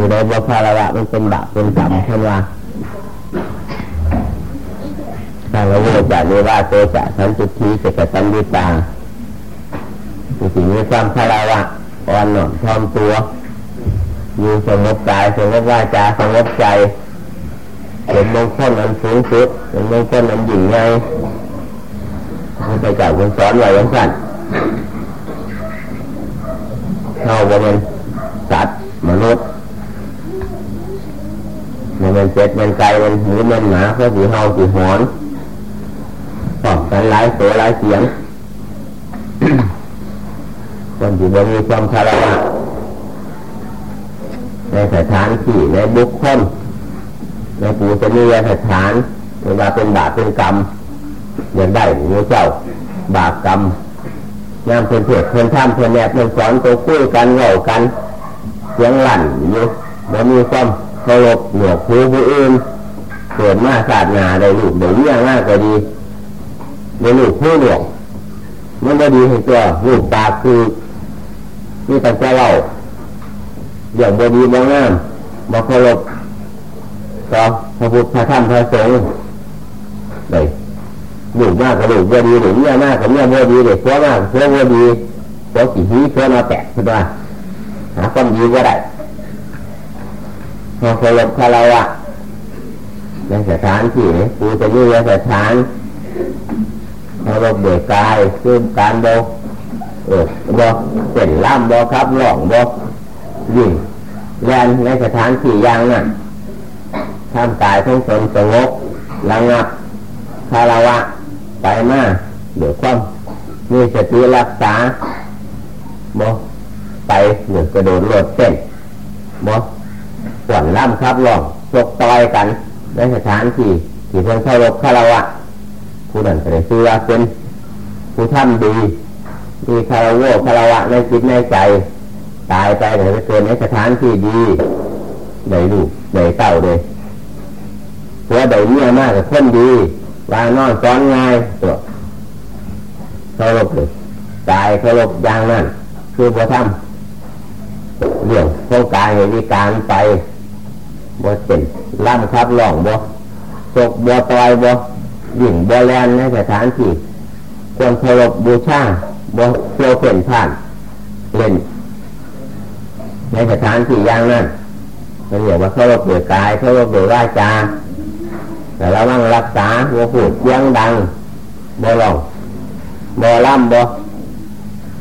ผู้ใดบ่คารวะมันเป็นบาปเป็นกรรมเช่นว่าถ้าเราโวจะเนว่าโตจะสันตุทีเสกตันดิตาสิ่งนี้ความคารวะอ่อนหน่อมทอมตัวอยู่สงบกายสงบวาจาสงบใจเป็นมงคลอันสูงสุดเป็นมงคลอันยิ่งใหญ่พระพุทธเจ้าคุณสอนไว้ยังสั่นเข้าบริเวณสัตว์มนุษย์ มันเป็นเจ็ดมันไก่มันหมูมันหมาเขาสีเฮาสีหอนตอบกันหลายตัวหลายเสียงคนที่มีความคารวะในสถานที่ในบุคคลในปูชนีสถานเวลาเป็นบาปเป็นกรรมอย่างได้หมูเจ้า บาปกรรมงามเพื่อนเพื่อนเพื่อนท่ามเพื่อนแนบเพื่อนสอนตัวคุยกันเหงากันเสียงหลั่นอยู่มันมีความ เคารพเหนือผู้ผู้อื่นเกิดมาศาสนาได้ลูกเดี๋ยวนี้ง่ายก็ดีในลูกผู้หลวงมันก็ดีให้ตัวลูกตาคือนี่ตั้งใจเราอย่างบดีบางงามบาเคารพก็พระพุทธพระธรรมพระสงฆ์เลยลูกมากกับลูกบดีหรือเมียมากกับเมียบดีเด็กผัวมากผัวบดีผัวกี่ทีผัวมาแตกขึ้นมหาความดีก็ได้ พอเคารพคารวะในสถานที่ปูจะยืดสถานเคารพเบิกกายคือการโบเออบ่เส้นล่ำบ่ครับหล่องบ่ยิ่งแลนในสถานที่ยังน่ะทำกายทั้งตนสงบระงับคาราวะ ไปมาเดี๋ยวความมีสติรักษาบ่ไปเหนือกระโดดโลดเส้นบ่ ส่วนล่ำครับลองจกต่อยกันในสถานที่ที่เพิ่นเคารพคารวะผู้นั้นก็ได้ชื่อว่าเป็นผู้ทำดี มีคารวะคารวะในจิตในใจ ตายไปแต่จะเกิดในสถานที่ดีได้ลูกได้เต่าเลยเพราะได้เมียมากกับคนดีวางนอนซ้อนง่ายตัวเคารพเลยตายเคารพอย่างนั้น คือพระธรรมเรื่องโครงการเหตุการไป บ่เป็นล่ำครับล่องบ่ตกบ่ตอยบ่ยิ่งบ่แลนในสถานที่ควรเคารพบูชาบ่เที่ยวเพ่นผ่านเล่น ในสถานที่อย่างนั้นมันเรียกว่าเคารพเบือกายเคารพเบือวาจาแต่เราต้องรักษาหัวพูดเสียงดังบ่หลองบ่ล่ำบ่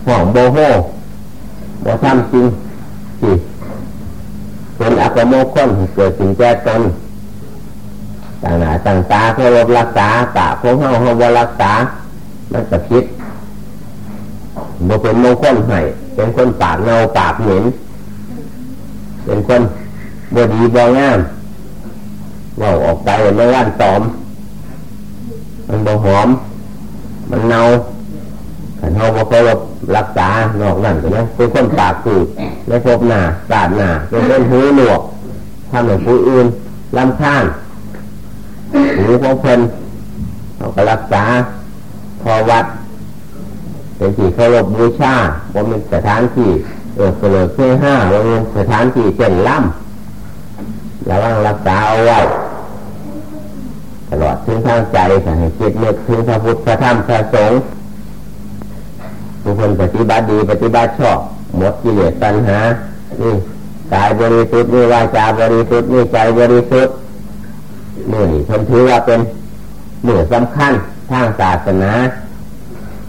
ห่องบ่โห่บ่ทำจริงสิ เป็นอัปโมคลเกิดสิ่งแก่ตนต่างหน้าต่างตาเคารพรักษาตาพงเฮาเฮาบ่รักษา มันจะคิดบ่เป็นมงคลให้เป็นคนปากเงาปากเหม็นเป็นคนบ่ดีบองามว่าออกไปในวันตอม มันบ่หอม มันเน่าขันเฮาบ่เคารพรักษานอกนั่นก็นะเป็นคนปากกูดไม่พบหน้าสาดหน้าเป็นคนหูหนวกทำให้ผู้อื่นลำข้างหูของเพิ่นเขาก็รักษาพอวัด เป็นที่เคารพบูชาว่าเป็นสถานที่เออเกลือเพื่อห้าว่าเป็นสถานที่เจนล่ำระวังรักษาเอาไว้ตลอดถึงทางใจให้คิดนึกถึงพระพุทธพระธรรมพระสงฆ์ุกคนปฏิบัติดีปฏิบัติชอบหมดกิเลสตัณหานี่กายบริสุทธิ์นี่วาจาบริสุทธิ์นี่ใจบริสุทธิ์นี่คนถือว่าเป็นเหนือสำคัญทางศาสนา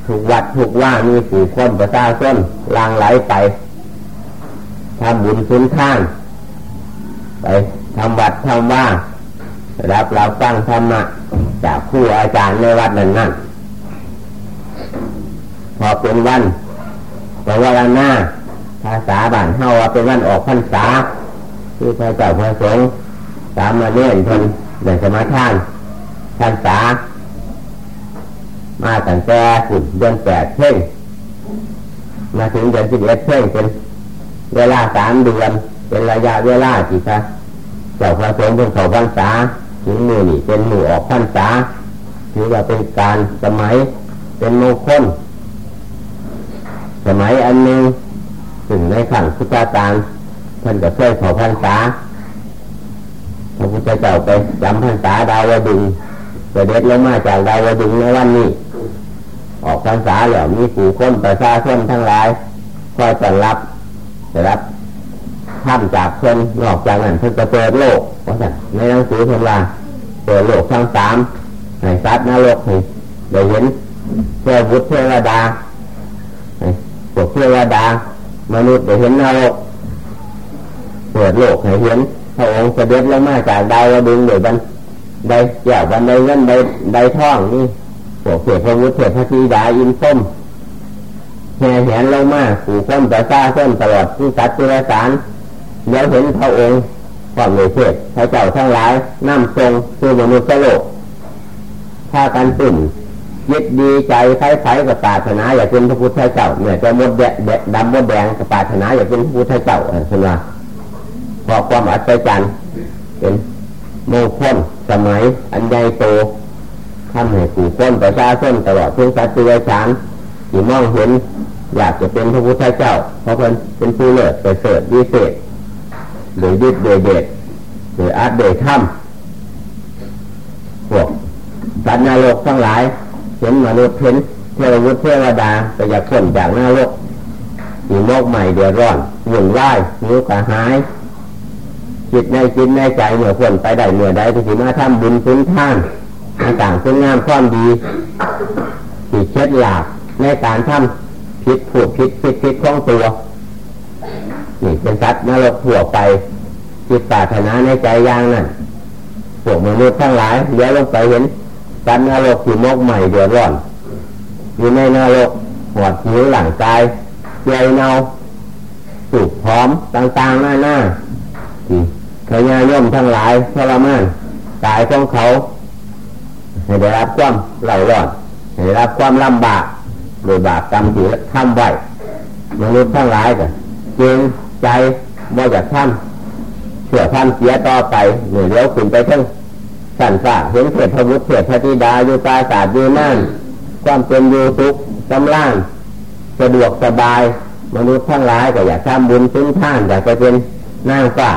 ถูกวัดถูกว่ามีผู้คนประชาชนลางไหลไปทำบุญสุนทาน ไปทำวัดทำว่ารับเราฟังธรรมะจากผู้อาจารย์ในวัดนั้นนั่น พอเป็นวันพอวันหน้าภาษาบ้านเฮาว่าเป็นวันออกพรรษาที่พระเจ้าพระสงฆ์สามมาเนียนทนเดินสมาทานพรรษา มาตั้งแต่สุดเดือนแปดเพ่งมาถึงเดือนสิบเอ็ดเพ่งเป็นเวลาสามเดือนเป็นระยะเวลาที่พระเจ้าพระสงฆ์เป็นเขาพรรษาถึงมือนี่เป็นมือออกพรรษาถือว่าเป็นการสมัยเป็นโมคลส มัยอันหนึ่งถึงในขั้งพุทธการท่านก็เคยขอพรรษาพระพุทธเจ้าไปจำพรรษาดาวดึงเสด็จลงมาจากดาวดึงในวันนี้ ออกพรรษาแล้วมีผู้คนประชาชนทั้งหลายคอยต้อนรับจะรับท่ามจากคนนอกจากนั้นเพิ่งจะเปิดโลกว่าสัในหนังสือเพิ่นว่าเปิดโลกทั้งสามในสัตว์นรกให้ได้เห็นเทวุฒิเทวดา วกเทวดามนุษย์ได้เห็นนรกเปิดโลกให้เห็นพระองค์เสด็จลงมาจากดาวดึงเดี๋ยวบันได้แก้วบันไดเงินไดไดท่องนี่พวกเทพวุฒิเทพระธิดาอินส้มแห่แหนลงมาขู่ข้มประชาส้นตลอดที่สัตว์จุลสารเดี๋ยวเห็นพระองค์ความเลยเทศพระเจ้าทั้งหลายน้ำทรงคือมนุษย์โลกถ้ากันตื่น ยึดดีใจใครๆกับปาถนาอยากเป็นพระพุทธเจ้าเนี่ยจะมดแดดดำมดแดงกับปาถนาอยากเป็นพระพุทธเจ้าเออใช่ไหมพอความอัศจรรย์เป็นโมฆนสมัย อันใหญ่โตทำให้ผู้คนประชาชนตลอดทุกสัตว์ทุกชานที่มองเห็นอยากจะเป็นพระพุทธเจ้า เพราะเป็นเป็นผู้เลิศเสริฐวิเศษหรือยึดเดเด็ดหรืออาร์ตเดถ้ำพวกสัตว์นรกทั้งหลาย เห็นมนุษย์เห็นเทววุฒิเทวดาไปอยากพ้นจากหนรกมีโมกใหม่เดือดร้อนหุ่นไหวนิ้วกระหาย จิตในจิตในใจเมื่อพ้นไปได้เมื่อใดที่สิมาทำบุญสุนท่านต่างๆคุณงามความดีที่เช็ดหลาบในการทำผิดผูกผิดผิดผิดของตัวนี่เป็นสัตว์นรกถั่วไปจิตปรารถนาในใจอย่างนั้นพวกมนุษย์ทั้งหลายเลี้ยวลงไปเห็น สัตว์นรกที่มกใหม่เดือดร้อน อยู่ในนรกหอดหิวหลังกายเจียเนาสุกพร้อมต่างๆหน้าหน้าขยาย่อมทั้งหลายทรมานกายของเขาให้ได้รับความเหล่าร้อนให้ได้รับความลำบากโดยบาปกรรมที่ทำไว้มนุษย์ทั้งหลายก็เกรงใจบ่อยากทำเสื่อทำเสียต่อไปเหนื่อยเลี้ยวขึ้นไปทั้ง สันฝ่าเห็นเทพบุตรเทพธิดาอยู่ตาศาสตร์อยู่นั่นความเป็นอยู่ทุกกำลังสะดวกสบาย มนุษย์ทั้งหลายก็อยากทำบุญซึ้งท่านอยากจะเป็นนางฟ้า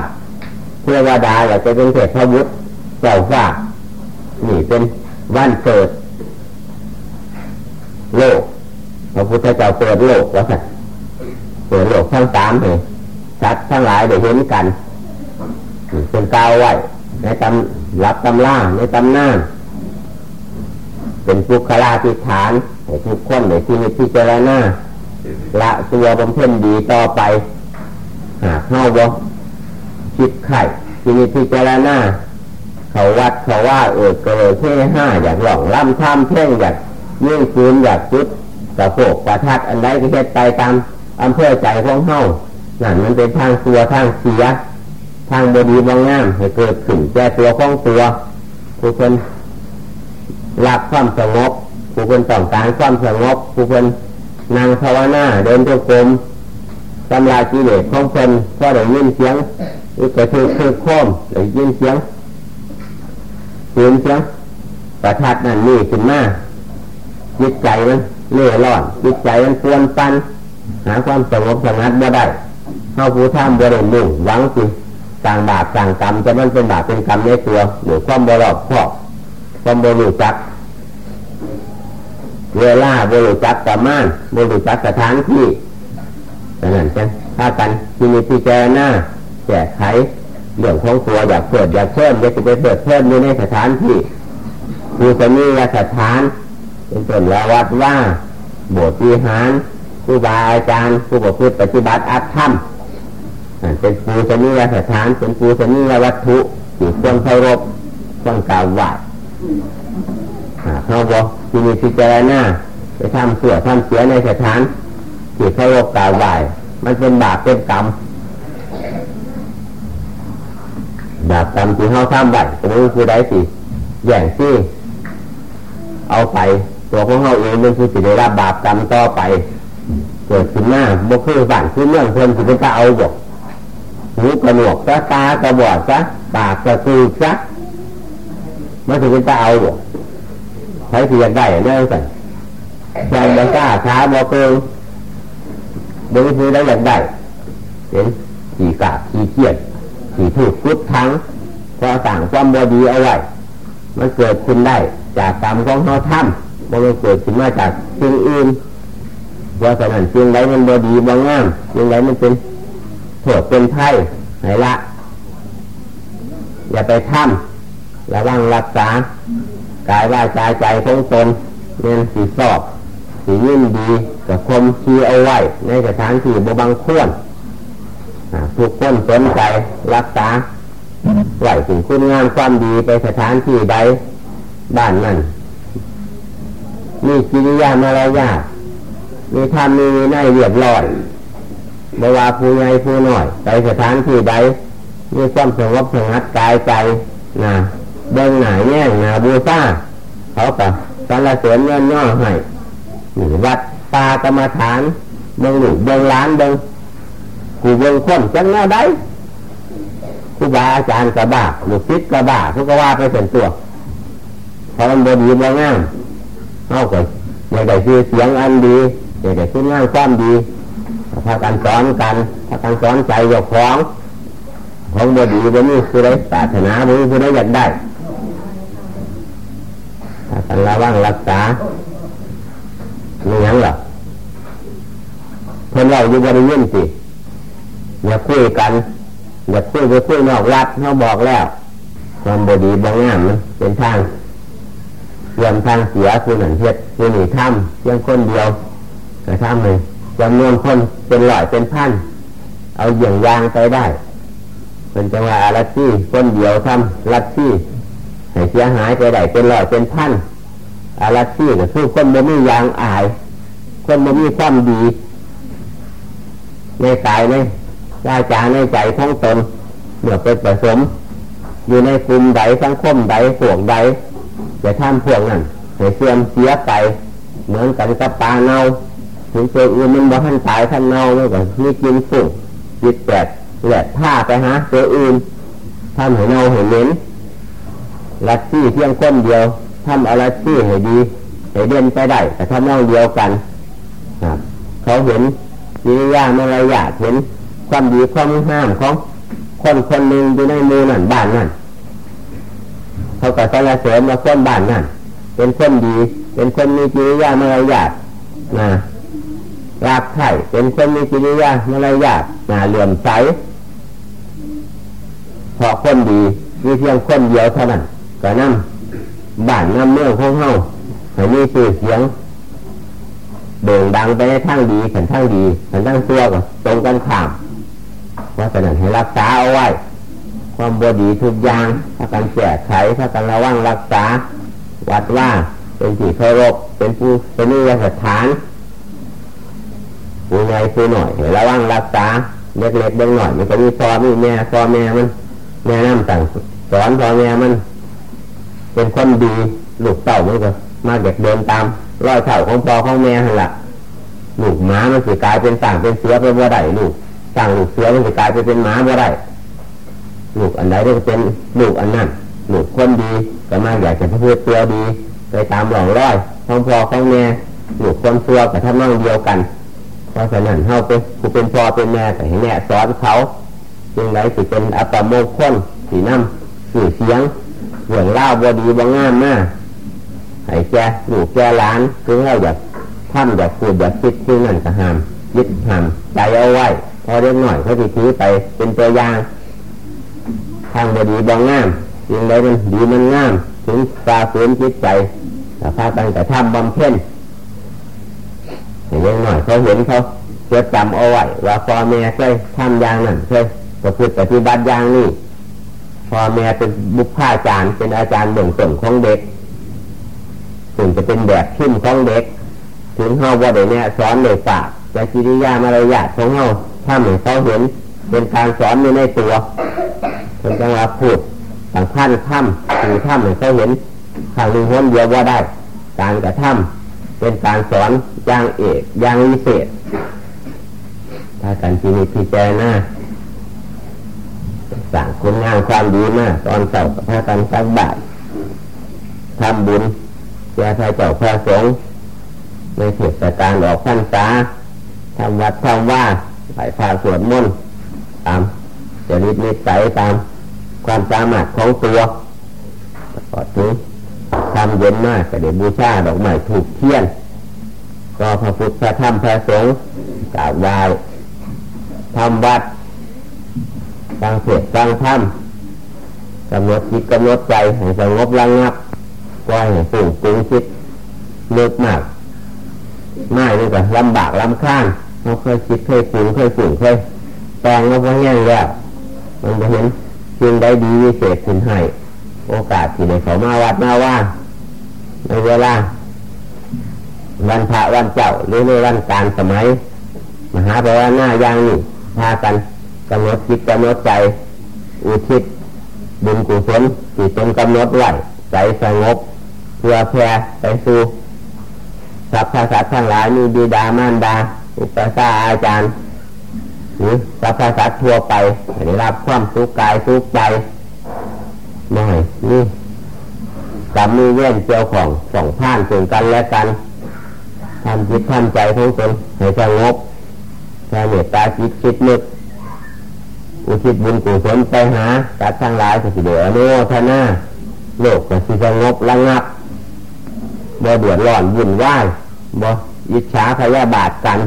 เทวดาอยากจะเป็นเทพบุตรเจ้าฟ้านี่เป็นวันเกิด โลกพระพุทธเจ้าเปิดโลกว่าสัเปิดโลกทั้งสามเลยชัดทั้งหลายได้เห็นกันเป็นกาวไว้ ในตำรับตำล่าในตำหน้าเป็นปุคลาธิฐานให้ทุกคนในที่นี้ที่เจรณาละตัวบำเพ็ญดีต่อไป หากเข้าบ่คิดไข่ที่นี้ที่เจรณาเขาวัดเขาว่าเออเกลเท่ห้าอยากหลองล่ำท่ามเพ่งอยากยิ่งคืนอยากจุดกระโปกประทัดอันใดก็เฮ็ดไปตามอำเภอใจของเฮานั่นมันเป็นทางตัวทางเสีย ทางบดีบางงามให้เกิดขึ้นแก่ตัวของตัวผู้คนรักความสงบผู้คนต้องการความสงบผู้คนนางภาวนาเดินจงกรมตำรากิเลสของคนก็ได้ยินเสียงอีกก็คือคือโคมได้ยินเสียงเสียงเสียงประทัดนั่นนี่ขึ้นมาจิตใจมันเล่ร่อนจิตใจมันควนปันหาความสงบสงัดบ่ได้เข้าผู้ท่ามบริมุ่งหวังสิ ต่างบาปต่างกรรมจะมันเป็นบาปเป็นกรรมในตัวหรือความบรอบครอบความบริจักเวลาบริจักประมาณบริจักสถานที่ดังนั้นจะถ้ากันที่มีที่เจหน้าแก้ไขเรื่องของตัวอยากเปิดอยากเพิ่มอยากจะไปเปิดเพิ่มในสถานที่คือสมียสถาน เป็นต้นละวัดว่าโบสถ์วิหารครูบาอาจารย์ผู้ประพฤติปฏิบัติอัตธรรม เป็นปูสนิยสถานเป็นปูสนิยวัตถุที่ควรเคารพควรกาวไหว้เขาบอกที่มีพิจารณาไปทำเสือทำเสียในสถานที่เคารพกาวไหว้มันเป็นบาปเป็นกรรมบาปกรรมที่เขาทำไว้ตรงนี้คือได้สิแย่งที่ เอาไปตัวของเขาเองมันคือสิได้รับบาปกรรมต่อไป เกิดขึ้นหน้าบ่คือฝันคือเรื่องเพิ่นคือเป็นตาเอาบอก หูกระหนวกซะตากระบอดซะปากกระตือซะมันถึงเป็นตาเอาบอกใช้ที่อยากได้เนี่ยสั่นใจบ่กล้าช้าบ่เกินเดี๋ยวคือได้อยากได้เห็นขี่กาขี่เกียดขี่ถูกพุดทั้งพอสั่งความบดีเอาไว้มันเกิดขึ้นได้ จากกรรมของเขาทำมันเกิดขึ้นมาจากสิ่งอื่นเพราะฉะนั้นสิ่งใดมันบดีบางงามสิ่งใดมันเป็น โทษเป็นไพ่ไหนละอย่าไปทำระวังรักษากายว่าใจใจของตนเน้นสีสอบสียิ่งดีกับคมชีเอาไว้ ในสถานที่บบางควรทุกคนสนใจรักษาไหวถึงคุณงามความดีไปสถานที่ใดบ้านนั้นมีกิริยามารยาทมีธรรมมีในเรียบร้อย บว่าผู้ใหญ่ผู้น้อยไปสถานที่ใดมีความสงบสงัดกายใจนะเบิ้องหน้าแง่งนาบูซาเขาก็สรรเสริญเงินย่อให้วัดปากรรมฐานเบิ้องหนุเบิ้องล้านเบิ้องกูเบิ้องคนจังแนวใดครูบาอาจารย์กระบาหรือฟิตกระบาทุกว่าไปเป็นตัวเพอมันบดีบ่งามเอาก่อนไม่ได้ชื่อเสียงอันดีไม่ได้คุณงามความดี พากันสอนกันพากันสอนใจยกของของบดีบนี้คือได้ศาสนาบนี้คือได้อยากได้พากันระวังรักษาไม่ยั้งหรอเพื่อนเราอยู่บริเวณสิอย่าคุยกัน อย่าคุยไปคุยนอกวัดเขาบอกแล้วความบดีบางงามมันเป็นทางเรื่อมทางเสียคุณหนันเทียดคุณหนีถ้ำเพียงคนเดียวกระทำเลย จำนวนคนเป็นหลายเป็นพันเอาอย่างยางไปได้เป็นจังหวะลัทธิคนเดียวทำลัทธิให้เสียหายไปได้เป็นหลายเป็นพันอาลัทธิก็คือคนบ่มียางอาย คนบ่มีความดีในกายในวาจาในใจของตนเมื่อเป็นผสม อยู่ในกลุ่มใดสังคมใดพวกใดจะทำพวกนั้นให้เสื่อมเสียไป เหมือนกันกับปลาเน่า ถึงตัวอื่นมันบ่ทันตายท่านเน่าแล้วก็มีกินฝุ่งจิตแตกแหลกผ้าไปหาตัวอื่นทำให้เน่าให้เหม็นลัทธิเพียงคนเดียวทำอะไรที่ให้ดีให้เด่นไปได้แต่ทำเน่าเดียวกันเขาเห็นวิริยามารยาเห็นความดีความห้ามของคนคนหนึ่งอยู่ในมือนั่นบ้านนั่นเขาก็สรรเสริญมาคนบ้านนั่นเป็นคนดี เป็นคนมีจริยามารยาทนะ รักไข่เป็นคนมีจิริยามารยาทนะเหลื่อมใสเพราะคนดีมีเพียงคนเดียวเท่านั้นก็นั่งบ้านน้ำเมืองของเฮาให้มีชื่อเสียงโด่งดังไปในทางดีขันทางดีขันทางตัวก็ตรงกันข้ามเพราะฉะนั้นให้รักษาเอาไว้ ความบดีทุกอย่างถ้าการแก้ไขถ้าการระวังรักษา วัดว่าเป็นที่เคารพเป็นผู้เป็นนิยสถาน ผู้ใหญ่ผู้หน่อยให้ระวังรักษาเล็กๆเด็กหน่อย มันก็มีพ่อมีแม่พ่อแม่มันแม่น้ำต่างสอนพ่อแม่มัน เป็นคนดีลูกเต่ามันก็มาเด็กเดินตามรอยเถ่าของพ่อของแม่หันหละลูกหมามันสิกลายเป็นต่างเป็นเสือไปบ่ได้ลูกสั่งลูกเสือมันจะกลายไปเป็นหมาบ่ได้ลูกอันใดก็เป็นลูกอันนั้นลูกคนดีก็มาอยากจะพูดตัวดี ไปตามหลองร้อยของพ่อของแม่ลูกคนซัวกับท่านน้องเดียวกัน เพราะฉะนั้นเขาเป็นผู้เป็นพ่อเป็นแม่แต่ให้แม่สอนเขาจึงไรสิเป็นอัปมงคลสีน้ำสื่อเสียงเหวืองเล่าบดีบางงามมากให้แกลูกแกหลานคือเราอยากทำอยากพูดอยากคิดคือนั่นก็ห้ามยึดห้ามใจเอาไว้พอเรียกหน่อยเขาจะถือไปเป็นตัวอย่างทางบดีบางงามยังไงมันดีมันงาม ถึงตาฝืนจิตใจแต่พากันแต่ทำบำเพ็ญ เห็นยังหน่อยเขาเห็นเขาเกิดจำเอาไว้ว่าพ่อแม่เคยทำอย่างนั้นเคยประพฤติปฏิบัติอย่างนี้พ่อแม่เป็นบุคคลอาจารย์ เป็นอาจารย์เบื้องต้นของเด็กถึงจะเป็นแบบขึ้นของเด็ก ถึงเฮาว่าเดี๋ยวนี้สอนเด็กปากแต่กิริยามารยาทของเฮาถ้าเหมือนเขาเห็นเป็นการสอนอยู่ในตัวเป็นจังหวะพูดต่างท่านถ้ำคือถ้ำเหมือนเขาเห็นข้างหนึ่งคนเดียวว่าได้ การกระทำเป็นการสอน อย่างเอกอย่างวิเศษถ้าการจีนิพิจารณาสั่งคุณงามความดีมากตอนเสาร์ถ้าการสักบาททำบุญแก่พระเจ้าพระสงฆ์ในเทศกาลออกพรรษาทำวัดทำว่าไหว้พระสวดมนต์ตามจริดนิสัยตามความสามารถของตัวก็ถึงทำเย็นมากก็เดี๋ยวบูชาดอกไม้ถูกเทียน ก็พระพุทธพระธรรมพระสงฆ์กราบไหว้ทำวัดสร้งเสร็จสร้งธรรมกำหนดจิตกำหนดใจให้สงบระงับก็ให้ฝุ่งปรุงคิดเลือกมากไม่นี่ก็ลำบากลำข้างเราเคยคิดเคยฝุ่งเคยฝุ่งเคยแปลงเราพอแห้งแล้วมันจะเห็นสิ่งใดดีวิเศษขึ้นให้ โอกาสที่ในเขามาวัดมาว่า ในเวลา วันพระวันเจ้าหรือในวันการสมัย มหาปวานาอย่างนี้พากันกำหนดจิตกำหนดใจ อุทิศบุญกุศลที่ตนกำหนดไว้ใจสงบเพื่อแผ่ไปสู่สัพพสัตว์ทั้งหลายมีบิดามารดา อุปสาอาจารย์ หรือสัพพสัตว์ทั่วไปได้รับความสุขกายสุขใจหน่อยนี่กรรมมีเว้นเจ้าของสองผ่านถึงกันและกัน ทำจิตทำใจของตนให้สงบแค่เมตตาจิตคิดนึกอุทิศบุญกุศลไปหาตัดทั้งหลายสิเดือโนทนาโลกก็สิสงบระงับบ่เดือดร้อนวุ่นวายบ่ยิจฉาพยาบาทกัน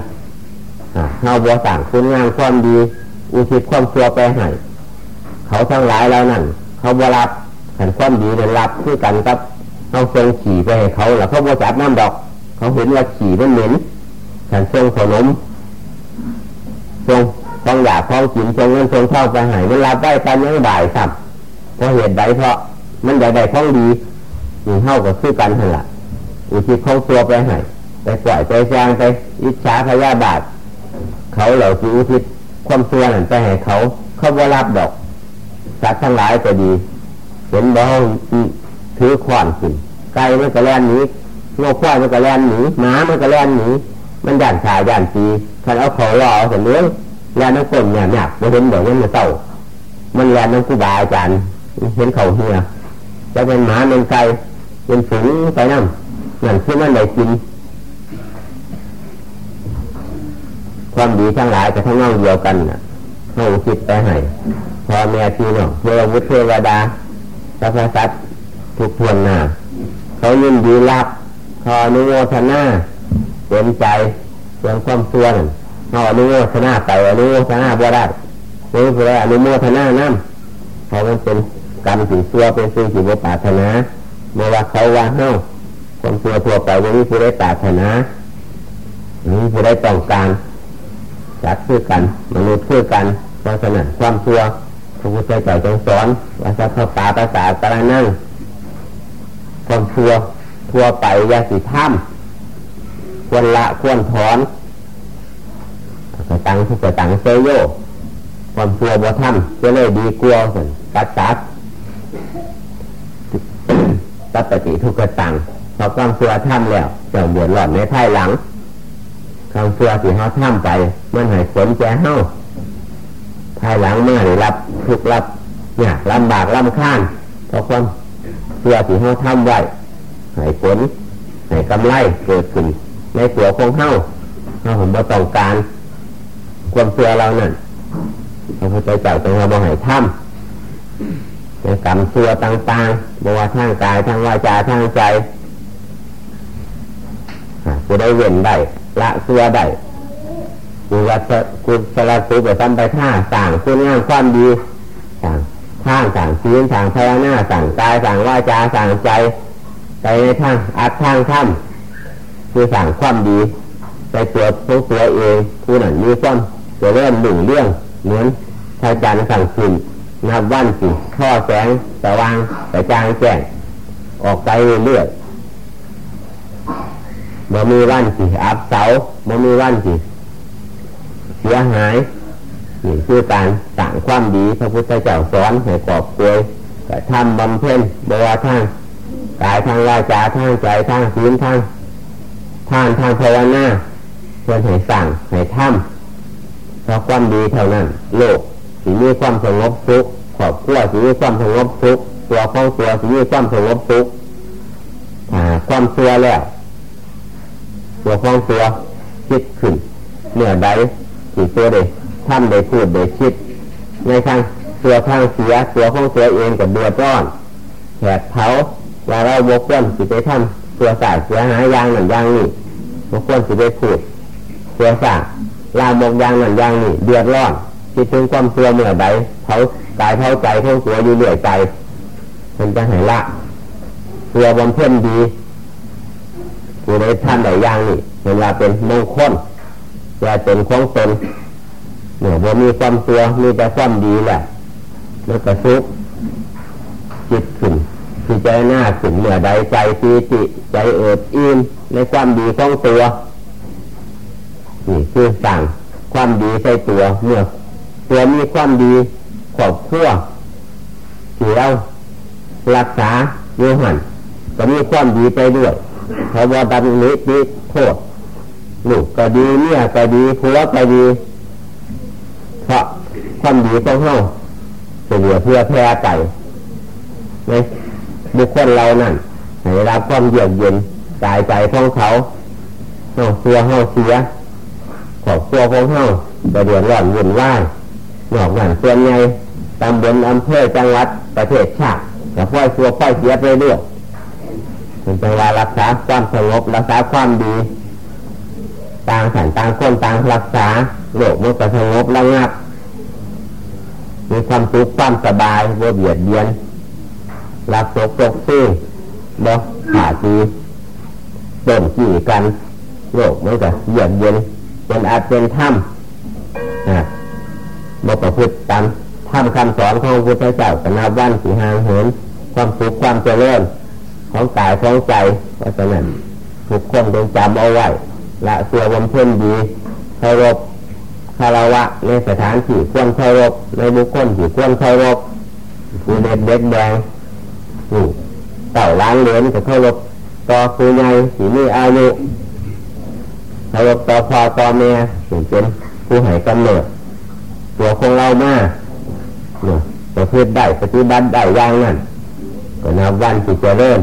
เฮาบ่สั่งคุณงามความดี อุทิศความชั่วไปให้เขาทั้งหลายแล้วนั่น เขาบ่รับขันความดีเนี่ยรับคือกันกับเขาทรงขี่ไปให้เขาแล้วเขาบ่จับน้ำดอก เขาเห็นว่าขี่มันเหม็นขันทรงขนมทรงต้องอยากท้องกินทรงเงินทรงเท่าไปหายมันรับได้ตอนยังบ่ายสับเพราะเหตุใดเพราะมันใหญ่ใดท้องดีอยู่เท่ากับคือกันหันละอุทิศของตัวไปหายไปปล่อยไปแซงไปอิจฉาพยาบาท เขาเหล่าที่อุทิศความตัวนั่นไปให้เขา เขาว่ารับดอกสัตว์ทั้งหลายก็ดี เห็นบ้องถือขวานขึ้นไก่มันก็แล่นนี โง่ควายมันก็แล่นหนีหมามันก็แล่นหนีมันย่านขายด่านตีคันเอาเขาล่อเอาแต่เนื้อแล่นน้ำฝนเนี่ยหนักมาเห็นเดี๋ยวมันจะเศร้ามันแล่นน้ำกูบาอาจารย์เห็นเขาเหี่ยจะเป็นหมาเป็นไก่เป็นฝูงไปนั่งนั่นคือมันได้กินความดีทั้งหลายจะทั้งน้องเดียวกันนะเขาคิดไปให้พอแม่ทีเนาะเทววุฒิเทวดาสัพพสัตทุกทวนหน้าเขายินดีรับ ขออนุโมทนาเต็มใจเรื่องความส่วนเขาอนุโมทนาไปอนุโมทนาบ่ได้หรือเพื่ออนุโมทนานั่นเพราะมันเป็นกรรมสิ่งชั่วเป็นสิ่งที่บ่ปรารถนาเมื่อว่าเขาว่าเฮ้าความชั่วทั่วไปวันนี้ผู้ได้ปรารถนานี้ผู้ได้ต้องการจัดคือกันมนุษย์คือกันเพราะฉะนั้นความชั่วพระพุทธเจ้าทรงสอนว่าสัพพปาภาษาตระนั่งความชั่ว ทั่วไปยาสีถ้ำควรละควรถอนกระตังทุกกระตังเซโยความชั่วบ่ทำจะเลยดีกลัวสิกัดตัดตัดปฏิทุกระตังพอความชั่วทำแล้วจะเดือดร้อนในภายหลังความชั่วที่เขาทำไป มันหายผลแก่เฮาภายหลังเมื่อได้รับทุกรับเนี่ยลำบากลำข้านเพราะความชั่วที่เขาทำไว้ ให้ผลให้กำไรเกิดขึ้น ในตัวของเฮาเฮาผมบ่ต้องการ ความเชื่อเรานั่นพระพุทธเจ้าจึงเราบ่ให้ทำในกรรมเชื่อต่างๆบ่ว่าทางกายทางวาจาทางใจกูได้เว้นได้ละเชื่อได้กูว่ากูสละสูไปทำไปท่าสั่งคุณงามความดีสั่งท่างสั่งชีวิตสั่งพยานาสั่งกายสั่งวาจาสั่งใจ ไปในทางอัดทางถ้ำคือสั่งความดีไปตัวตัวตัวเองผู้นั้นมีความจะเริ่มหนุ่งเรื่องเหมือนชายจันสั่งสิ่งนับวันสิท่อแสงสว่างแต่จางแจ้งออกไปเรื่อยบ่มีวันสิอับเสาบ่มีวันสิเสียหายนี่คือการสั่งความดีพระพุทธเจ้าสอนให้กอบกวยแต่ทำบำเพ็ญบวชทาง กายทางวาจาทางใจทางศีลทางทานทางภาวนาเพื่อให้สั่งให้ทำเพราะความดีเท่านั้น โลกสิมีความสงบสุขขอบขั้วสิมีความสงบสุขตัวของตัวสิมีความสงบสุขความเชื่อแล้วตัวของตัวคิดขึ้นเมื่อใดที่ตัวได้ทำได้พูดได้คิด ในทางตัวทางเสียตัวของตัวเองกับเดือร้อนแผดเผา ว่าเราบกพร่องสิไปทำตัวสายเสียหายยางหนังยางนี่บกพร่องสิไปพูดตัวสายลามกยางหนังยางนี่เดือดร้อนคิดถึงความตัวเมื่อใดเผากายเผาใจเของตัวอยู่เหนื่อยใจมันจะหายละตัวบำเพ็ญดีอยู่ในท่านใดยางนี่เวลาเป็นมงคลจะเป็นของตนเนี่ยว่ามีความตัวมีแต่ความดีแหละแล้วก็ซุกจิตขึ้น พิจารณาขึ้นเมื่อใดใจปีติใจเอิบอิ่มในความดีของตัวนี่คือสั่งความดีใส่ตัวเมื่อตัวมีความดีขอบขั้วที่เรารักษาโยหันก็มีความดีไปด้วยเพราะว่าดันนิติโทษลูกก็ดีเมียก็ดีผัวก็ดี เพราะความดีของเขาเสียเพื่อแพร่ไก่ใน บุคคลเรานั่นให้รับความเยือกเย็นกายใจของเขาเฮาเสียเฮาเสียขอบครัวของเฮาจะเดือดร้อนวุ่นวายนอกนั้นส่วนใหญ่ตำบลอำเภอจังหวัดประเทศชาติแต่ค่อยตัวค่อยเสียไปเรื่อยเป็นจังหวะรักษาความสงบรักษาความดี ต่างสันต่างคนต่างรักษาโลกมันก็สงบระงับมีความสุขความสบายบ่เบียดเบียน รักตกตกซื่อบ่ขาดีต้นขี่กันโลกมันก็เยือกเย็นเป็นอาจเป็นถ้ำนะบ่ประพฤติตามถ้ำคำสอนของพระพุทธเจ้าก็นับวันสีหางเหินความสุขความเจริญของกายของใจเพราะฉะนั้นทุกคนต้องจำเอาไว้ละเสื่อวันเพ่นดีเคารพคารวะในสถานที่ควรเคารพในบุคคลที่ควรเคารพผู้เด็กเด็กแดง เต่าล้างเหรียญก็เคารพต่อครูใหญ่ที่มีอายุเคารพต่อพ่อต่อแม่ถึงเป็นผู้ให้กำเนิดตัวของเรามาเนี่ยประพฤติได้ปฏิบัติได้อย่างนั้นก็นับวันที่จะเริ่ม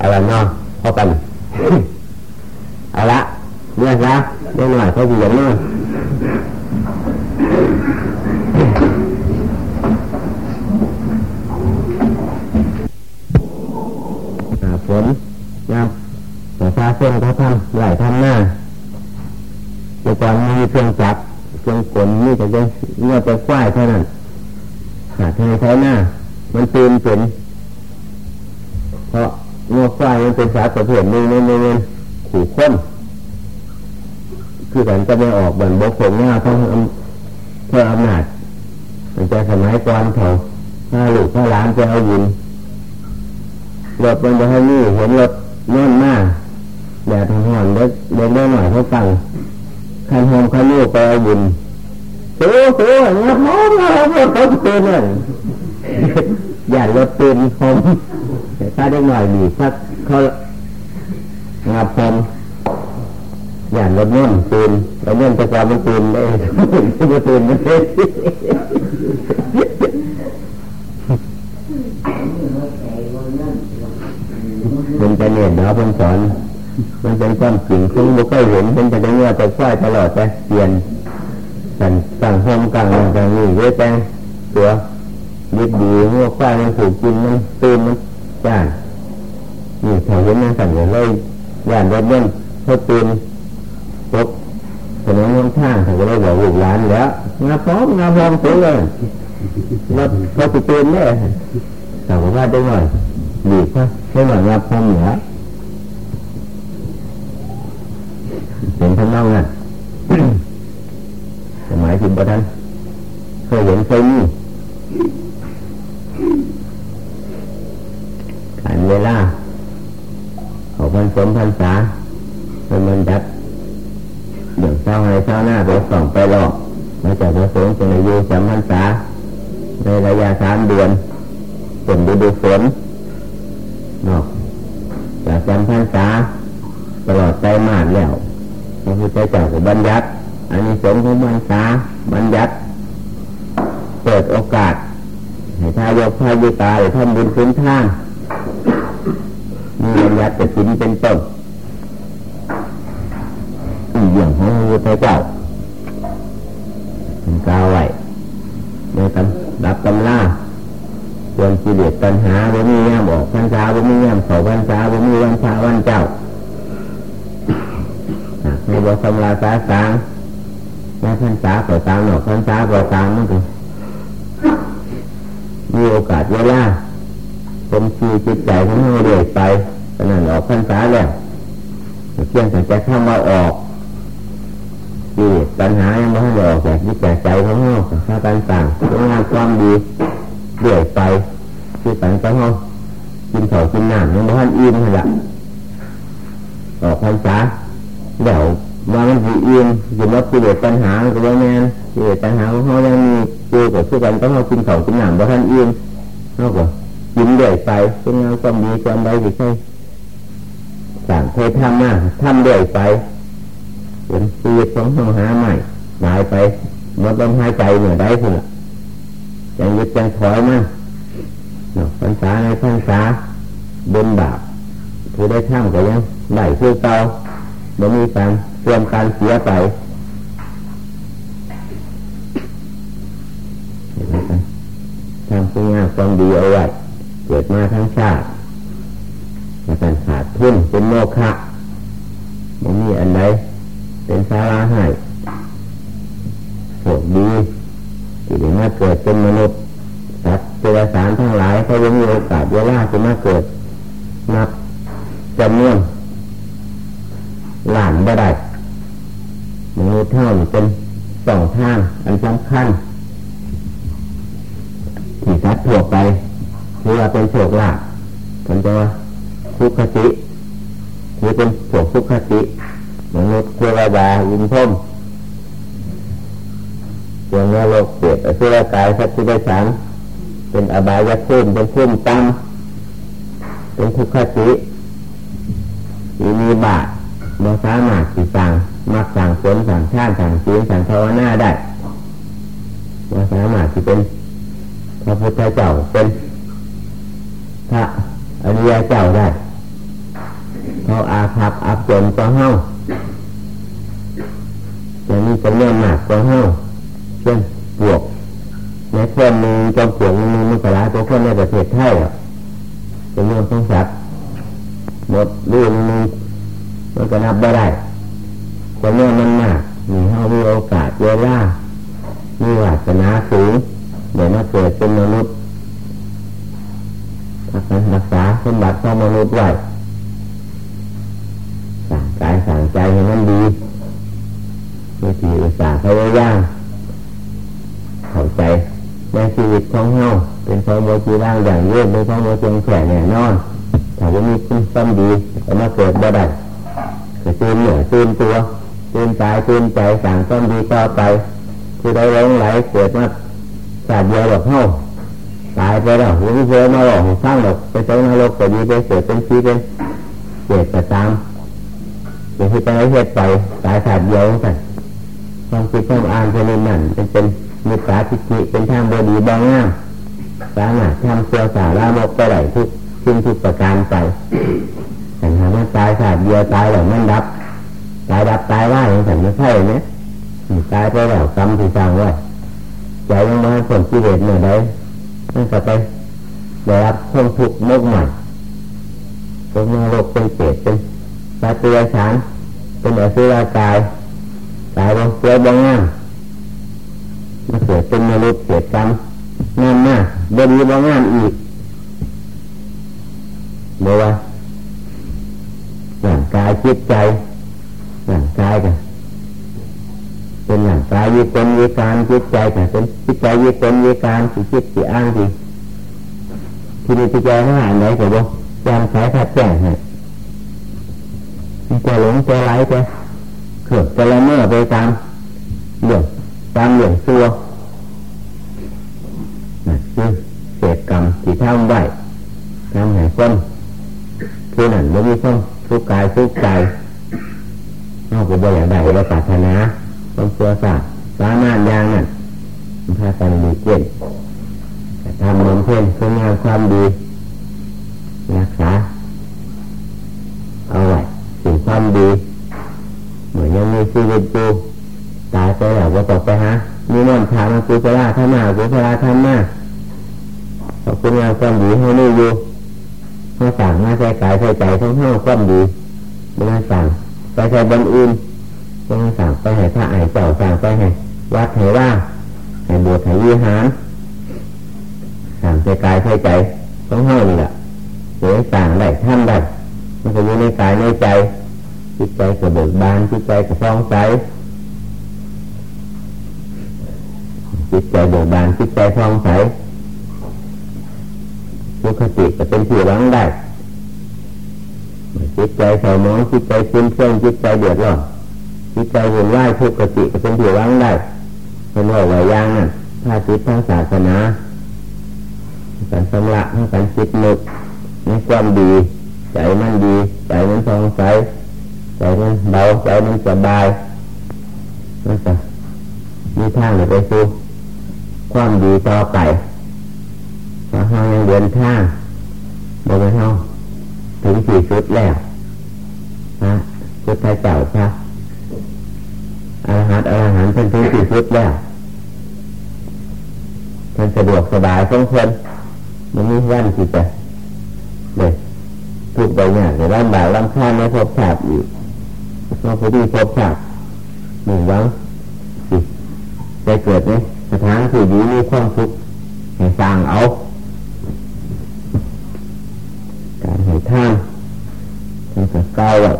อะไรเนาะพอกันเอาละเมื่อละเมื่อหน่อยเขาจะอย่างนั้นฝนยาม ประชาชนเขาทำไหลทำหน้าแต่ก่อนมีเครื่องจับเครื่องกลนี่แต่จะเงื่อแต่ควายเท่านั้นหาทางใช้หน้า มันตื่นเป็นเพราะงัวควายมันเป็นสาประเภทหนึ่งในเงินขู่ข้นคือกันจะไม่ออกเหมือนบกผมหน้าเพราะเพื่ออำนาจมันจะสมัยก่อนเถาถ้าลูกถ้าหลานจะเอายินรถมันจะให้นี่เห็นรถน่นมาก แดดทำหอนเล็กเล็กหน่อยเขาตั้งคันหอมคันลูกไปเอายินโอ้โหงับมองเราเขาตื่นเลยอย่ารถตื่นหอมถ้าได้หน่อยดีถ้าเขางับหอมอย่างรถนุ่นตื่นรถนุ่นแต่ก่อนมันตื่นได้ไม่ตื่นไม่ได้เป็นแต่เนี่ยเนาะเพิ่นสอน มันเป็นความจริงคุณบุคคลเห็นเป็นแต่เนื้อแต่ควายตลอดไปเปลี่ยนสั่งสั่งห้องกลางกลางนี่เยอะแจ้งตัวยึดดีหัวควายมันถูกกินมันตื่นมันจ้านี่ถ้าเห็นมันสั่งเลยย่านรถนุ่นเขาตื่นตกถนนน้ำข้างเขาก็เลยบอกลูกหลานแล้วงาพร้อมงาพร้อมเสียเลยรถเขาตื่นเนี่ยแต่ผมว่าได้หน่อยดีกว่าได้หน่อยงาพร้อมเหนือเห็นท่านน้องอะสมัยถึงประทันเคยเห็นเคยมีขันเวลาเขาพันสมพันษามันมันดัดเดี๋ยวเช้าให้เช้าหน้าไปส่องไปหลอกมาจากพระสงฆ์จะอายุสามพรรษาในระยะสามเดือนเป็นฤดูฝนนอกจากจำพรรษาตลอดใจมาดแล้ว พระพุทธเจ้าก็บัญญัติอันนี้สงของพรรษาบัญญัติเปิดโอกาสให้ทายกทายุตาหรือทำบุญคุ้นท่านมีบัญญัติแต่สินเป็นต้นอีกอย่างของพระพุทธเจ้าเป็นกล่าวไว้ดับตำล่าส่วนกิเลสตัณหาบ่มีแง่บอกพันษาบ่มีแง่เขาพันษาบ่มีวันชาวันเจ้า ในบทสำราสาสางในพันษาก่อตามหนอกพันษาก่อตามนั่นคือมีโอกาสเวลาผมชีจิตใจของเราเรื่อยไปขนาดออกพันษาแล้วเพียงแต่จะเข้ามาออกที่ปัญหายังไม่ได้ออกจากจิตใจของเราข้าต่างๆต้องงานความดีเรื่อยไปที่ต่างๆเรากินข้าวกินน้ำยังไม่ทันอิ่มเลยละออกพันษาเดี๋ยว ว่ามันสิอิ่มอยู่ว่ากิเลสปัญหาก็ว่าแม่กิเลสปัญหาของเขายังมีอยู่กับทุกกันต้องเรากินเข้ากินหน้ำไม่ทันอิ่มเท่ากับกินเรื่อยไปเป็นงานความดีความใดที่ใช่สั่งเคยทำมาทำเรื่อยไปเป็นชีวิตของเราหาใหม่หายไปหมดลมหายใจเหนื่อยได้พุ่นยังยึดยังถอยมาเนาะพรรษาในพรรษาบนบาปผู้ได้ทำก็ยังได้คือเก่าบ่มีการ เตรียมการเสียไปทำคุณงามความดีเอาไว้เกิดมาทั้งชาติและการขาดทุนเป็นโมฆะไม่มีอันใดเป็นสาระให้โชคดีที่ได้มาเกิดเป็นมนุษย์สัตว์เจริญสารทั้งหลายเขายังมีโอกาสเวลาจะมาเกิดนับจำนวนหลานบ่ได้ มนุษย์เท่านี้เป็นสองทางอันสำคัญที่สัตว์ทั่วไปถือว่าเป็นโชคลาภผมจะว่าทุกขติถือเป็นโชคทุกขติมนุษย์เทวดาอินทมดวงนรกเปรตอสุรกายสัตว์ที่ได้สารเป็นอบายภูมิเป็นภูมิต่ำเป็นทุกขติมีมีบาปเราสามารถสิสัง มักสั่งผลสั่งชาติสั่งศีลสั่งภาวนาได้เราสามารถที่เป็นพระพุทธเจ้าเป็นพระอริยเจ้าได้เขาอาภัพอับจนก็เฮาจะมีจำนวนมากก็เฮาเช่นปวกในคนหนึ่งจอมปวกหนึ่งมันกระไรตัวคนในประเทศไทยอะจำนวนของสัตว์หมดรุ่นหนึ่งมันก็นับได้ จำนวนมันมากมีเฮามีโอกาสเยอะล่ามีวาสนาสูงเดี๋ยวมาเกิดเป็นมนุษย์รักษาสมบัติของมนุษย์ไว้สั่งกายสั่งใจให้มันดีไม่ถืออุตสาห์พยายามเข้าใจในชีวิตของเฮาเป็นของโมจีร่างอย่างเยอะเป็นของโมจีแข็งแน่นอนถ้าว่ามีคุณซ้ำดีก็มาเกิดบ่ได้ก็ตื่นเหนื่อตื่นตัว ตื่นกายตื่นใจสั่งซ้ำดีต่อไป คือได้ร้องไหลเกิดมาสาดเดียวแบบเฮาตายไปแล้วหัวเสือมาหลอกสร้างหลอกไปใช้นรกก็ดีไปเกิดเป็นชีเป็นเกิดแต่ตามเดี๋ยวที่ไปเหตุไปตายขาดเดียวกันความคิดความอ่านเป็นนั่นเป็นเป็นมีสาธิติเป็นทางบดีบางงามสามารถทำเสียสาระมกไปไหลทุกทิ้งทุกประการไปแต่หาว่าตายขาดเดียวตายแล้วมันดับ ตายดับตายว่าอย่างฉันไม่ใช่เนี่ยตายไปแล้วกรรมที่สร้างไว้ใจยังไม่ผลกิเลสเหนื่อยได้นั่นก็ไปได้รับความทุกข์มากใหม่เป็นนรกเป็นเปรตเป็นตาตือฉานเป็นอสุรกายตายบางเสียบางงามมาเกิดเป็นมนุษย์เกิดกรรมงามมากบดีบางงามอีกเมื่อว่าร่างกายจิตใจ ร่างกายกันเป็นร่างกายยึดเป็นยึดการจิตใจกันเป็นจิตใจยึดเป็นยึดการสิจิตสิอ้างสิที่นี่จิตใจหายไหนก็บอกจำสายทัดแจ้งให้จะหลงจะไหลจะเกิดจะละเมื่อไปตามเรื่องตามเรื่องตัวนั่นคือเศษกรรมที่ทำไว้ทำให้คนคือนั่นไม่มีคนทุกกายทุกใจ นอกจากบ่อย่างใดเราปรารถนาความตัวสาสามารถยางนั่นพากันมีเกียรติทำเหมือนเพื่อนเพื่องานความดีรักษาเอาไว้สิ่งความดี เหมือนยังมีชีวิตอยู่ตายไปแล้วก็ตกไปฮะมีนอนทางกุศลธรรมะกุศลธรรมะขอบคุณงานความดีให้นี่อยู่มาสั่งมาใส่กายใส่ใจทั้งห้าความดีมาสั่ง ไปใส่บนอื่นมาสั่งไปให้พระไอ้เจ้าสั่งไปให้วัดให้ว่าให้บวชให้วิหารสั่งใส่กายใส่ใจทั้งห้านี่แหละเดี๋ยวสั่งได้ท่านได้มันจะอยู่ในกายในใจจิตใจก็เบิกบานจิตใจก็ฟองใสจิตใจเบิกบานจิตใจฟองใสสุขติจะเป็นที่รังได้ จิตใจเศร้าหมองจิตใจคุ้นเครื่องจิตใจเดือดร้อนจิตใจวุ่นวายทุกขติจะเป็นที่รังได้เป็นว่าไหวย่างนั่นถ้าจิตทางศาสนาการสำลักการจิตนึกในความดีใจมันดีใจมันฟองใสใจมันเบาใจมันสบายนั่นจะมีทางไปสู่ความดีต่อไปพอเรายังเดินทางบนเฮาถึงสี่สุดแล้ว นะพุทธเจ้าพระอรหันต์อรหันต์เป็นถึงสี่สุดแล้วมันสะดวกสบายของคนมันมีวันที่จะเลยถูกใบหน้าหรือร่างบากร่างข้าไม่พบฉาบอีกเราพอดีพบฉาบหนึ่งวังสิจะเกิดไหมสถานที่ดีมีความสุขให้สร้างเอา มันก็กล่าวว่า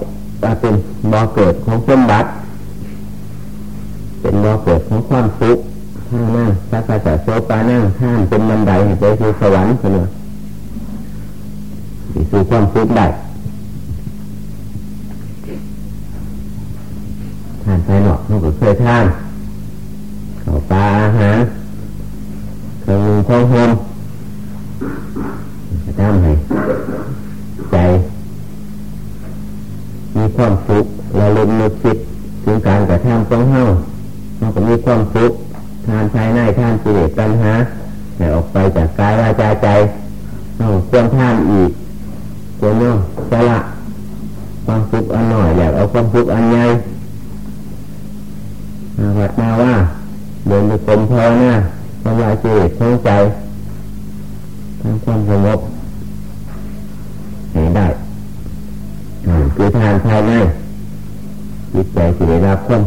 ว่าเป็นบ่อเกิดของสมบัติเป็นบ่อเกิดของความสุขท่านั่งสักการะโซปานั่งท่านเป็นบันไดไปสู่สวรรค์เสมอสู่ความสุขได้ทานไปหนอกเขาก็เคยทานข้าวปลาอาหารเครื่องมือของโฮมจะทำให้ใจ ความสุขเราลืมนึกคิดถึงการกระทำของเฮาเราก็มีความสุขทานภายในทานกิเลสปัญหาแต่ออกไปจากกายวาจาใจเราควรทานอีกควรเนาะสละความสุขอันหน่อยอยากเอาความสุขอันใหญ่มาวัดมาว่าเดินไปกลมพอหน้าทำลายกิเลสทั้งใจทั้งความสงบให้ได้ คือทานภายในจิตใจที่ได้รับความ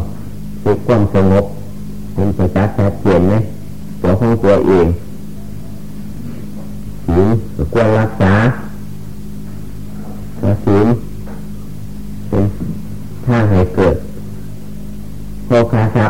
สุขความสงบมันจะจักษ์ชัดเจนไหมตัวของตัวเองศีลควรรักษาศีลเป็นทาให้เกิดโภคาทรัพ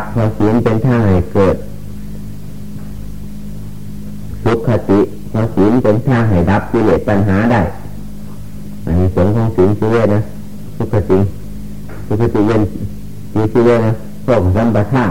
วกสัมปทา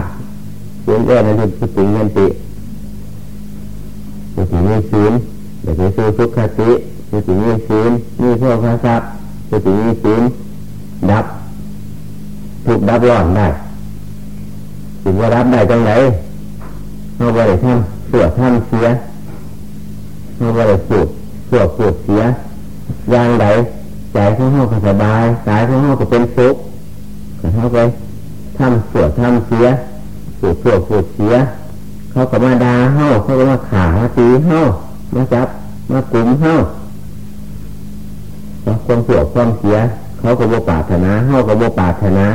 เขาก็โมปาถนา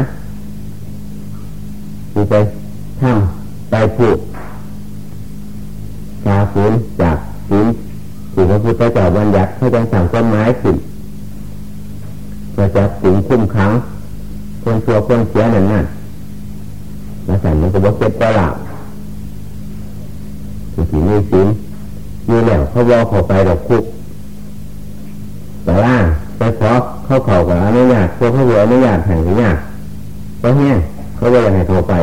คือไปทำไปผูกชาฝืนจากฝืนถึงพระพุทธเจ้าบัญญัติให้จังสั่งต้นไม้ขึ้นจะจะถึงคุ้มครั้งคนชั่วคนเสียนั่นนั่นแล้วสั่งมันก็บอกเก็บตลาดถึงมีศีลมีแล้วเขาวอเข้าไปดอกคุกแต่ล่าไปขอเข้าเข่ากับอนุญา วเขาเหลือไม่อยากแห่งหรือยากเพราะเนี่ยเขาจะยังไงเขาไป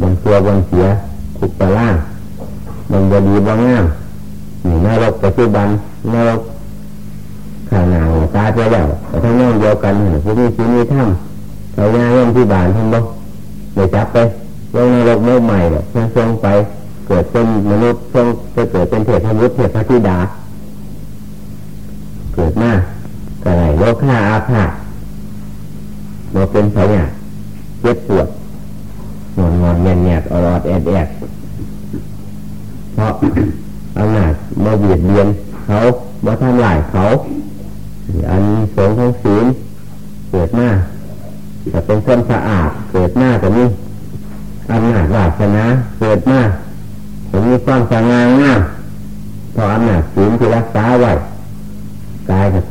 บางตัวบางเสียขุกปลาล่างบางบดีบางง่ามนี่น่ารักปัจจุบัน เกิดมาแต่มีความสง่างามพออำนาจศีลที่รักษาไว้กายกับ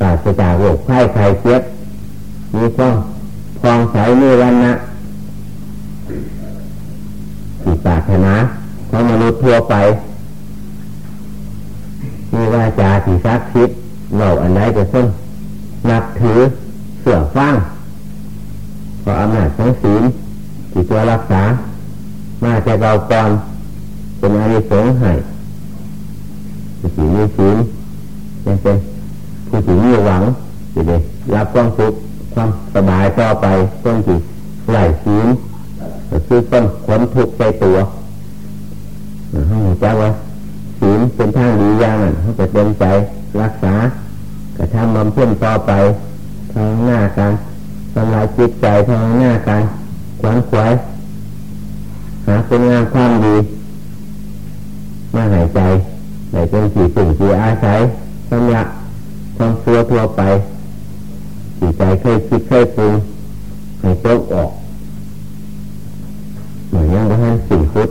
ปราศจากโรคไข้ไข้เจ็บมีความคลองใสมีวันนะที่ปาถนาของมนุษย์ทั่วไป มีวาจาที่ซักคิดเราอันไหนจะต้องนับถือเสื่อฟังเพราะอำนาจของศีลที่ตัวรักษา มาจากเราก่อนเป็นอานิสงส์ให้ศีลมีศีลยังเป็นผู้ที่มีหวังจะได้รับความสุขความสบายต่อไปต้นที่ไหลศีลคือต้นขนทุกใจตัวให้จ้าว่าศีลเป็นทางดีอย่างนั้นเขาจะเป็นใจรักษากระทำบำเพ็ญต่อไปทางหน้าการทำลายจิตใจทางหน้าการขวนขวาย หาคุณงามความดีมาหายใจในเป็นสีสิ่งที่อาศัยสัญญาความตัวทั่วไปจิตใจเคยคิดเคยปรุงให้ตกออกเหมือนยังไม่ให้สิ่งพุทธ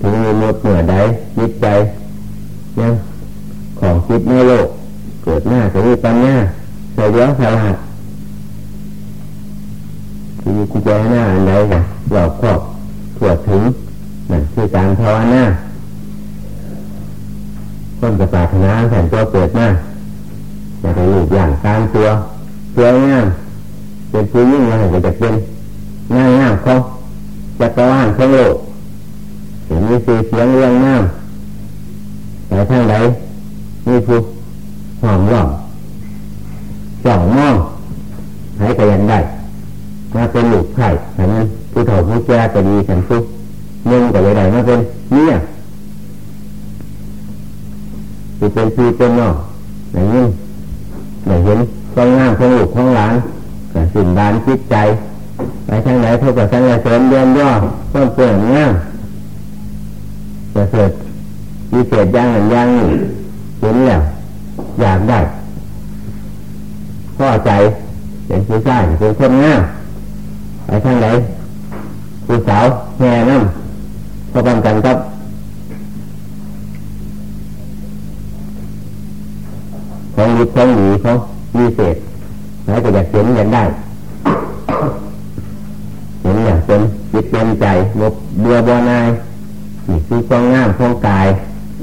ถึงมีหมดเหนือใดจิตใจยังของคิดในโลก เกิดหน้าจะมีปัญญาเสียเยอะสลัดที่มีกุญแจหน้าอันใดกันหลอกครอบ ถวดถึงนั่นคือการภาวนาต้นกระปาถนาแผ่นตัวเกิดหน้าอยากจะอยู่อย่างการตัวเพื่องามเป็นผู้ยิ่งใหญ่ก็จะเป็นง่ายง่ายเขาจักรวาลของโลกเห็นมีสีเสียงเรื่องงามแต่ทางใดมีผู้หอมหล่อมจ่องมองให้กระยันได้มาเป็นหลุกไข่ ผู้เฒ่าผู้แก่ก็ดีฉันผู้ยังก็เลยได้มาเป็นเนี่ยคือเป็นพี่เป็นน้องอย่างนี้ได้เห็นต้องงามของลูกของหลานกับสิ่งบานจิตใจไปทางไหนเท่ากับสังเสริมเรียนย่อต้นเปลี่ยนงามจะเสร็จมีเศษย่างหรือยังนี่เห็นแล้วอยากได้พอใจเป็นผู้ชายเป็นคนงามไปทางไหน ผู้สาวแง่น้ำพอกันกันกับของดีของหนีของมีเศษแล้วก็อยากเห็นกันได้เห็นอยางเป็นจิตเป็นใจลบเบื่อบ่นายนี่คือความงามของกาย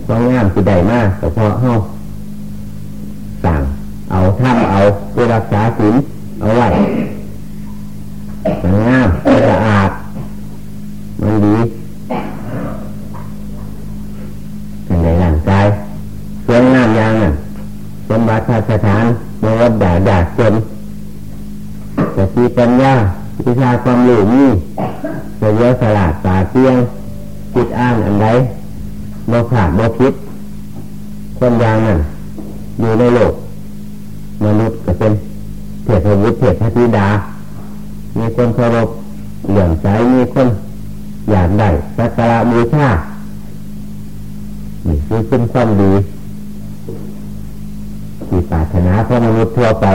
ความงามคือใดมากแต่พอเฮาสั่งเอาท่ำเอาเพื่อรักษาศีลเอาไว้มันงาม สถานโมวัดด่าด่าจนจะทีปัญญาวิชาความรู้นี่จะเยอะสลาดตาเตียงจิตอ่านอันใดโมขาดโมคิด คนยางนั่นอยู่ในโลกมนุษย์ก็เป็นเถิดวุฒิเถิดพระธิดา มีคนเคารพเหลื่อมใสมีคนอยากได้สักการะบูชานี่คือเป็นความดี ปรารถนาพระมนุษย์ทั่วไป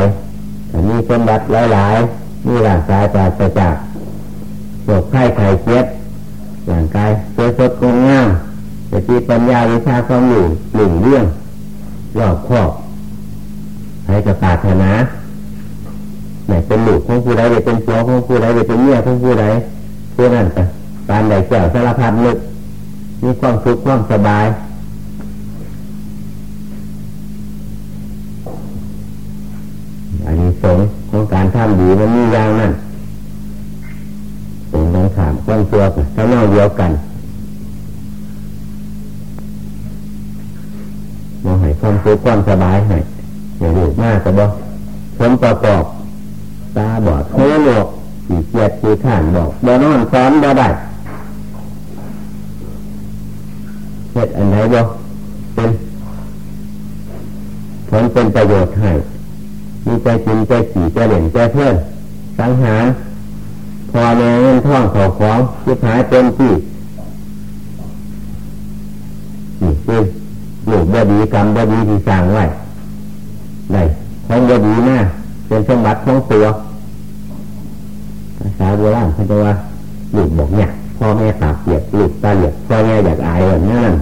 มีสมบัติหลายๆมีร่างกายปราศจากโรคไข้ไข้เจ็บร่างกายสวยสดงดงามจะมีปัญญาวิชาความอยู่หนึ่งเรื่องรอบครอบให้กับปรารถนาไหนเป็นลูกของผู้ใดเป็นผัวของผู้ใดเป็นเมียของผู้ใดผู้นั้นแต่การใดแก้วสารพัดลึกมีความสุขความสบาย มันมีอย่างนั้นเป็นการถามความตัวกับเท่าเน่าเดียวกันมองให้ความสุขความสบายให้อย่าดูมากแต่บ่ผลประกอบตาบอดหูหนวกสีเกียดสีข่านบอกบ่นอนซ้อนบ่ได้เหตุอันไหนบ่เป็นผลเป็นประโยชน์ให้ มีใจจริงใจขี่ใจเหล่นใจเพื่อนสังหารพอแม่เงินท่องเขาของสุดท้ายเป็นที่ดีกรรมบดีที่สร้างไว้ได้ของบดีนะเป็นสมบัติของตัวภาษาโบราณเขาจะว่าลูกบอกเนี่ยพ่อแม่ตาเปียกลูกตาเหลียกพ่อแม่อยากอายแบบนั้น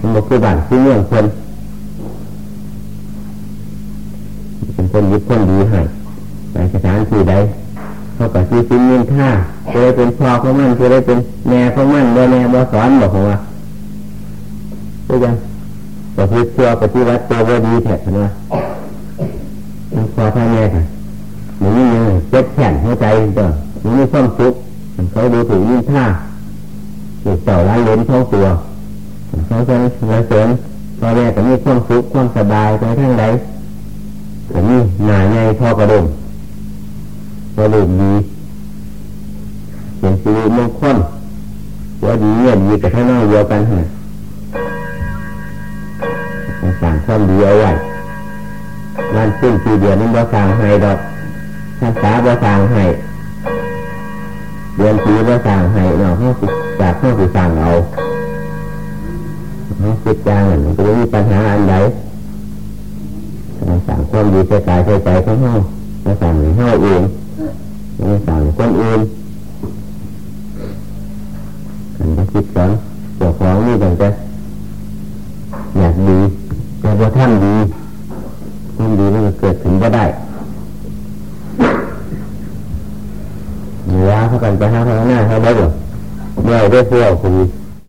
มันบอกคือบ้านคือเมืองคน เป็นคนยึดคนดีให้ในสถานที่ใดเขาก็ซื้อซิ้นเงินค่าจะได้เป็นพ่อของมันจะได้เป็นแม่ของมันโดยแม่บอสอนบอกของว่าก็ยังก็คือเชื่อปฏิวัติตัวว่าดีแท้นะทั้งพ่อทั้งแม่ค่ะหนูนี่ยังเจ็บแขนหัวใจเด้อหนูมีความสุขเขาดูถูกยิ่งท่าเด็กเต่าล้านล้นท้องตัวเขาจะระเสริญพ่อแม่ก็มีความสุขความสบายไปทั้งใด อันนี้หนาใหญ่พอกระดุมกระดูกดีเป็นสิริมงคลว่าดีเงียบดีกับท่านน้อยเดียวกันฮะสั่งความดีเอาไว้วันสิ้นปีเดือนนี้บ่สั่งให้ดอกท่านสาบ่สั่งให้เดือนปีบ่สั่งให้เนาะเขาสิจากเขาสิสั่งเอาเขาคิดจางมันจะมีปัญหาอันใดการ สั่งความดีใส่กายใส่ใจของเขามาสั่งเขาเองไม่สั่งคนอื่นขันจะคิดสอนเจ้าของนี่ตั้งแต่อยากดีแต่พอท่านดีท่านดีมันก็เกิดขึ้นก็ได้เหนือเขากันไปห้าพันหน้าเขาได้หรอเมื่อได้เพื่อคุณ